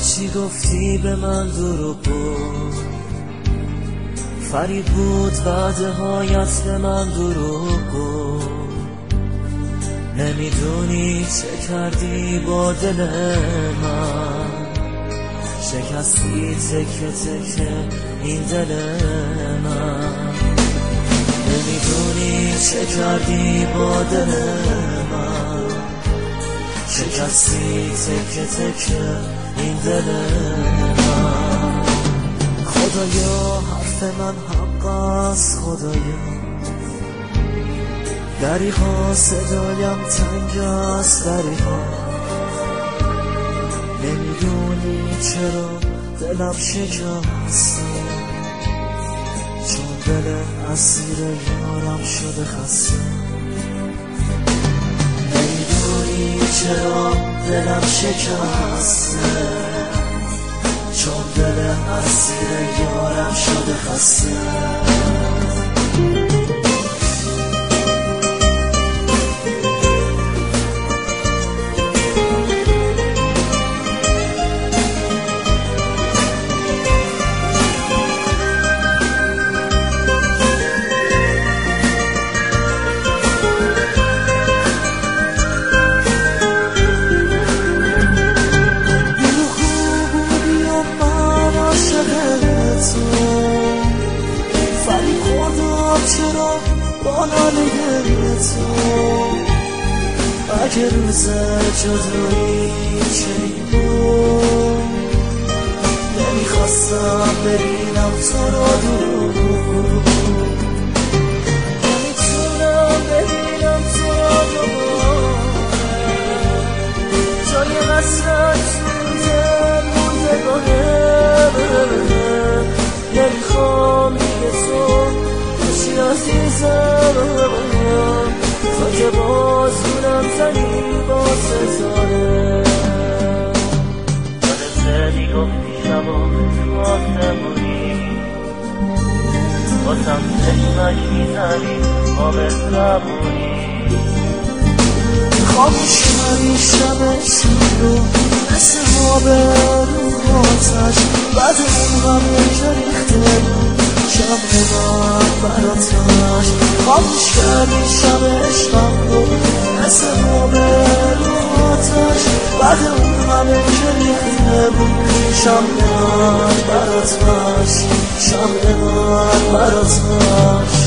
هرچی گفتی به من دروغ بود فریب بود وعده هایت به من دروغ بود نمی‌دونی چه کردی با دل من. شکستی تکه تکه این دل من. نمی‌دونی چه کردی با دل من. شکستی تکه تکه این دل من. خدایا حرف من حق است خدایا. دریها صدایم تنگ است دریها چرا دلم شکسته؟ چون دل اسیر یارم شده خسته. نمی‌دونی چرا دلم شکسته؟ چون دل اسیر یارم شده خسته. نمی‌خواستم ببینم تو را واسم چشمک می‌زنی آب زبونی. خاموش کنی شب رو مثل آب رو آتش. بعد اون غم که ریخته. بود شب من براتش خاموش کردی شب عشقم رو. مثل آب رو آتش. بعد اون غم که ریخته. شب من براتش شب من